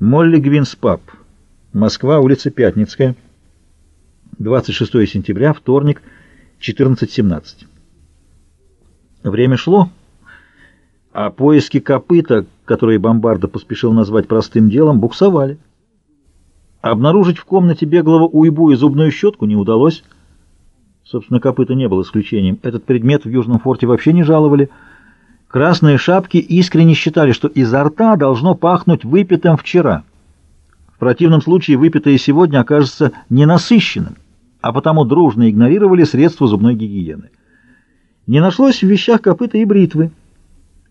Молли Гвинс Паб. Москва, улица Пятницкая. 26 сентября, вторник, 14.17. Время шло, а поиски копыта, которые Бомбарда поспешил назвать простым делом, буксовали. Обнаружить в комнате беглого уйбу и зубную щетку не удалось. Собственно, копыта не был исключением. Этот предмет в Южном форте вообще не жаловали. Красные шапки искренне считали, что изо рта должно пахнуть выпитым вчера. В противном случае выпитое сегодня окажется ненасыщенным, а потому дружно игнорировали средства зубной гигиены. Не нашлось в вещах копыта и бритвы,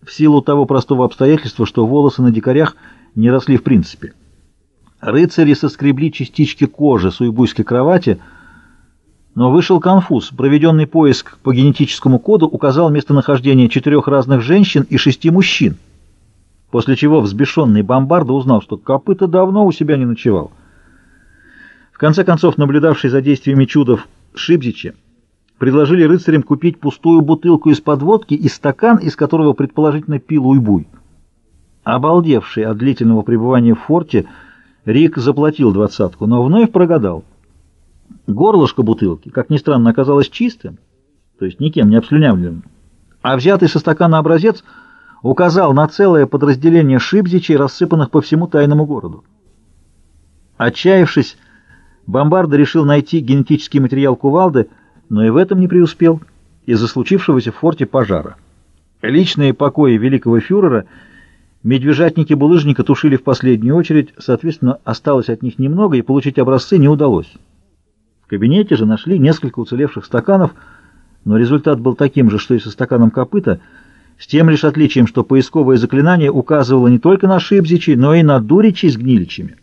в силу того простого обстоятельства, что волосы на дикарях не росли в принципе. Рыцари соскребли частички кожи с уйбуйской кровати — но вышел конфуз. Проведенный поиск по генетическому коду указал местонахождение четырех разных женщин и шести мужчин. После чего взбешенный бомбарда узнал, что копыта давно у себя не ночевал. В конце концов, наблюдавший за действиями чудов Шибзича, предложили рыцарям купить пустую бутылку из-под водки и стакан, из которого предположительно пил уйбуй. Обалдевший от длительного пребывания в форте, Рик заплатил двадцатку, но вновь прогадал. Горлышко бутылки, как ни странно, оказалось чистым, то есть никем не обслюнявленным, а взятый со стакана образец указал на целое подразделение шибзичей, рассыпанных по всему тайному городу. Отчаявшись, Бомбарда решил найти генетический материал кувалды, но и в этом не преуспел из-за случившегося в форте пожара. Личные покои великого фюрера медвежатники булыжника тушили в последнюю очередь, соответственно, осталось от них немного, и получить образцы не удалось. В кабинете же нашли несколько уцелевших стаканов, но результат был таким же, что и со стаканом копыта, с тем лишь отличием, что поисковое заклинание указывало не только на Шибзичи, но и на Дуричи с Гниличами.